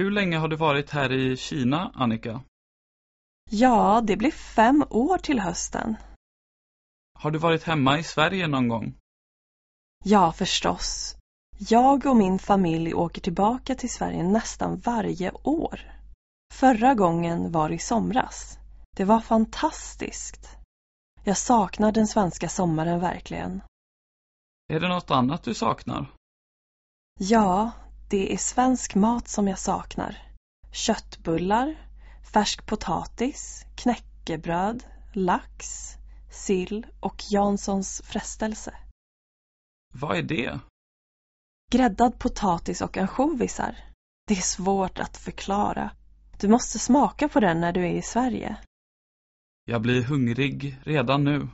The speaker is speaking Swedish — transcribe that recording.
Hur länge har du varit här i Kina, Annika? Ja, det blir fem år till hösten. Har du varit hemma i Sverige någon gång? Ja, förstås. Jag och min familj åker tillbaka till Sverige nästan varje år. Förra gången var i somras. Det var fantastiskt. Jag saknar den svenska sommaren verkligen. Är det något annat du saknar? Ja, det är svensk mat som jag saknar. Köttbullar, färsk potatis, knäckebröd, lax, sill och Janssons frestelse. Vad är det? Gräddad potatis och ansjovisar. Det är svårt att förklara. Du måste smaka på den när du är i Sverige. Jag blir hungrig redan nu.